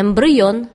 эмбрион.